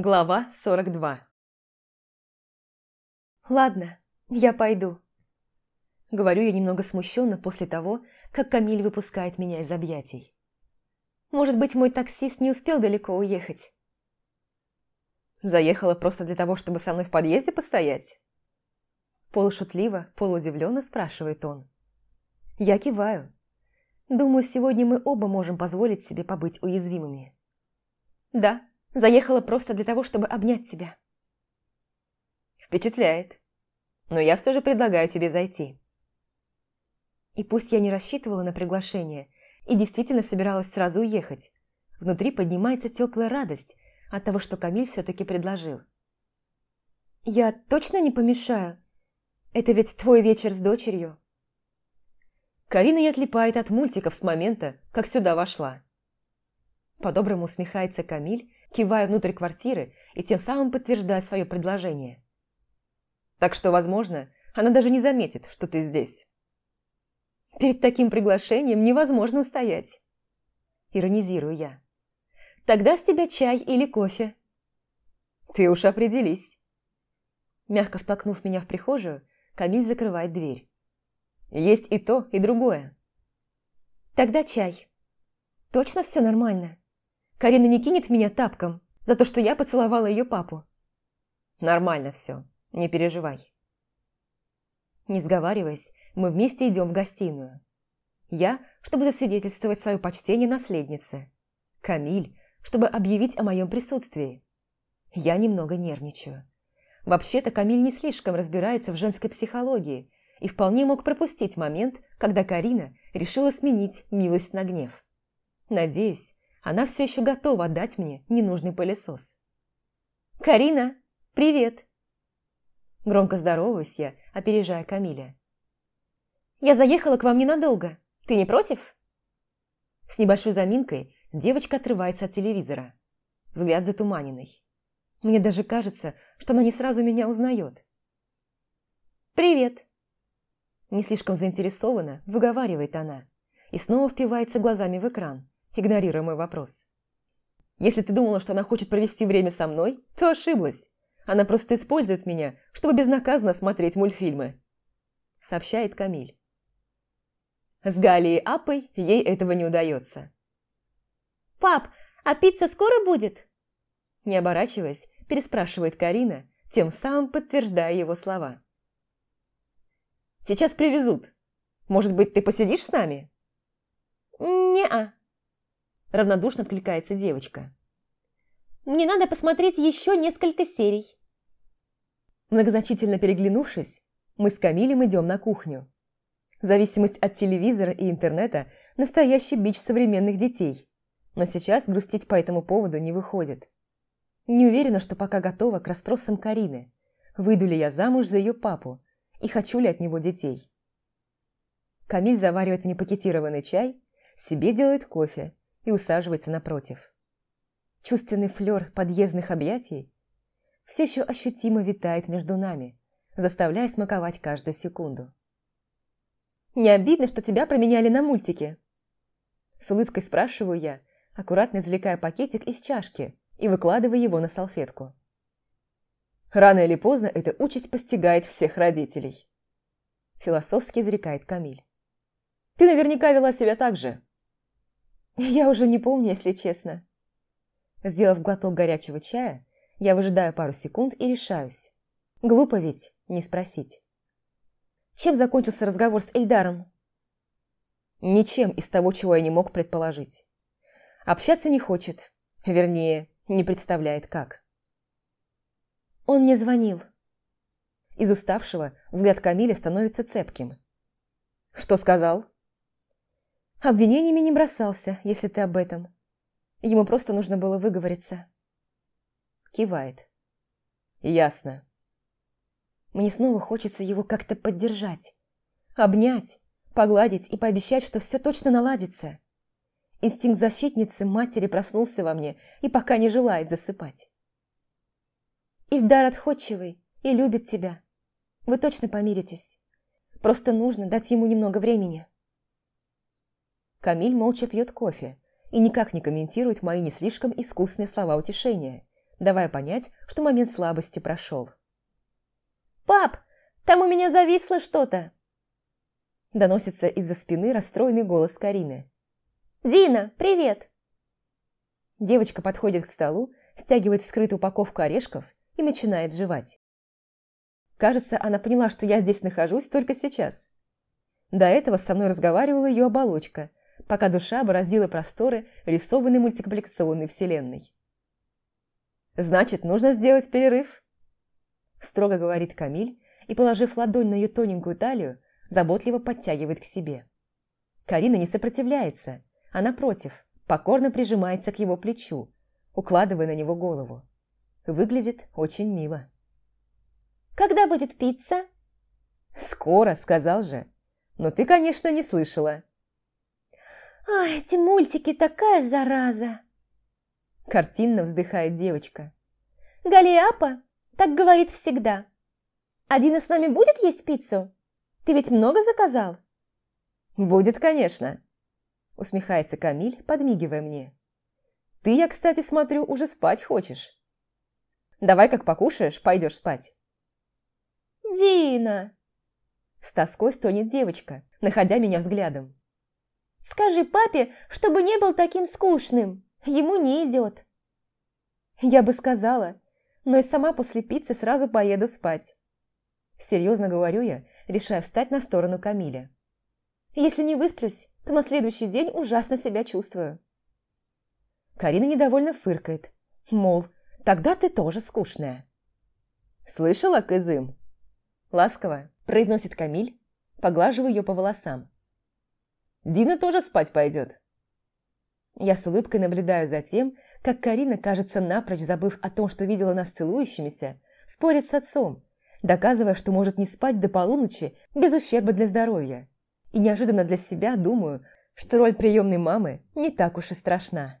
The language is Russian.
Глава 42 «Ладно, я пойду», — говорю я немного смущенно после того, как Камиль выпускает меня из объятий. «Может быть, мой таксист не успел далеко уехать?» «Заехала просто для того, чтобы со мной в подъезде постоять?» Полушутливо, полуудивленно спрашивает он. Я киваю. Думаю, сегодня мы оба можем позволить себе побыть уязвимыми. «Да, заехала просто для того, чтобы обнять тебя». «Впечатляет но я все же предлагаю тебе зайти». И пусть я не рассчитывала на приглашение и действительно собиралась сразу уехать, внутри поднимается теплая радость от того, что Камиль все-таки предложил. «Я точно не помешаю? Это ведь твой вечер с дочерью?» Карина не отлипает от мультиков с момента, как сюда вошла. По-доброму усмехается Камиль, кивая внутрь квартиры и тем самым подтверждая свое предложение. Так что, возможно, она даже не заметит, что ты здесь. Перед таким приглашением невозможно устоять. Иронизирую я. Тогда с тебя чай или кофе? Ты уж определись. Мягко втолкнув меня в прихожую, Камиль закрывает дверь. Есть и то, и другое. Тогда чай. Точно все нормально? Карина не кинет меня тапком за то, что я поцеловала ее папу? Нормально все. Не переживай. Не сговариваясь, мы вместе идем в гостиную. Я, чтобы засвидетельствовать свое почтение наследнице. Камиль, чтобы объявить о моем присутствии. Я немного нервничаю. Вообще-то Камиль не слишком разбирается в женской психологии и вполне мог пропустить момент, когда Карина решила сменить милость на гнев. Надеюсь, она все еще готова отдать мне ненужный пылесос. «Карина, привет!» Громко здороваюсь я, опережая Камиля. «Я заехала к вам ненадолго. Ты не против?» С небольшой заминкой девочка отрывается от телевизора. Взгляд затуманенный. Мне даже кажется, что она не сразу меня узнает. «Привет!» Не слишком заинтересованно выговаривает она и снова впивается глазами в экран, игнорируя мой вопрос. «Если ты думала, что она хочет провести время со мной, то ошиблась. Она просто использует меня, чтобы безнаказанно смотреть мультфильмы», – сообщает Камиль. С Галией Апой ей этого не удается. «Пап, а пицца скоро будет?» Не оборачиваясь, переспрашивает Карина, тем самым подтверждая его слова. «Сейчас привезут. Может быть, ты посидишь с нами?» «Не-а», равнодушно откликается девочка. «Мне надо посмотреть еще несколько серий». Многозначительно переглянувшись, мы с Камилем идем на кухню. Зависимость от телевизора и интернета – настоящий бич современных детей. Но сейчас грустить по этому поводу не выходит. Не уверена, что пока готова к расспросам Карины. Выйду ли я замуж за ее папу и хочу ли от него детей. Камиль заваривает мне пакетированный чай, себе делает кофе и усаживается напротив. Чувственный флёр подъездных объятий все еще ощутимо витает между нами, заставляя смаковать каждую секунду. «Не обидно, что тебя променяли на мультики?» С улыбкой спрашиваю я, аккуратно извлекая пакетик из чашки и выкладывая его на салфетку. «Рано или поздно эта участь постигает всех родителей», философски изрекает Камиль. «Ты наверняка вела себя так же». «Я уже не помню, если честно». Сделав глоток горячего чая, я выжидаю пару секунд и решаюсь. Глупо ведь не спросить. Чем закончился разговор с Эльдаром? Ничем из того, чего я не мог предположить. Общаться не хочет. Вернее, не представляет как. Он мне звонил. Из уставшего взгляд Камиля становится цепким. Что сказал? Обвинениями не бросался, если ты об этом. Ему просто нужно было выговориться. Кивает. Ясно. Мне снова хочется его как-то поддержать. Обнять, погладить и пообещать, что все точно наладится. Инстинкт защитницы матери проснулся во мне и пока не желает засыпать. Ильдар отходчивый и любит тебя. Вы точно помиритесь. Просто нужно дать ему немного времени. Камиль молча пьет кофе и никак не комментирует мои не слишком искусные слова утешения давая понять, что момент слабости прошел. «Пап, там у меня зависло что-то!» Доносится из-за спины расстроенный голос Карины. «Дина, привет!» Девочка подходит к столу, стягивает скрытую упаковку орешков и начинает жевать. Кажется, она поняла, что я здесь нахожусь только сейчас. До этого со мной разговаривала ее оболочка, пока душа бороздила просторы рисованной мультипликационной вселенной. «Значит, нужно сделать перерыв», – строго говорит Камиль и, положив ладонь на ее тоненькую талию, заботливо подтягивает к себе. Карина не сопротивляется, а напротив, покорно прижимается к его плечу, укладывая на него голову. Выглядит очень мило. Когда будет пицца?» «Скоро», — сказал же. «Но ты, конечно, не слышала». «Ай, эти мультики такая зараза!» Картинно вздыхает девочка. «Галиапа так говорит всегда. Адина с нами будет есть пиццу? Ты ведь много заказал?» «Будет, конечно», — усмехается Камиль, подмигивая мне. «Ты, я, кстати, смотрю, уже спать хочешь. Давай, как покушаешь, пойдешь спать». «Дина!» С тоской стонет девочка, находя меня взглядом. «Скажи папе, чтобы не был таким скучным. Ему не идет». Я бы сказала, но и сама после пиццы сразу поеду спать. Серьезно говорю я, решая встать на сторону Камиля. Если не высплюсь, то на следующий день ужасно себя чувствую. Карина недовольно фыркает, мол, тогда ты тоже скучная. «Слышала, Кызым?» Ласково произносит Камиль, поглаживая ее по волосам. «Дина тоже спать пойдет». Я с улыбкой наблюдаю за тем, как Карина, кажется, напрочь забыв о том, что видела нас целующимися, спорит с отцом, доказывая, что может не спать до полуночи без ущерба для здоровья. И неожиданно для себя думаю, что роль приемной мамы не так уж и страшна.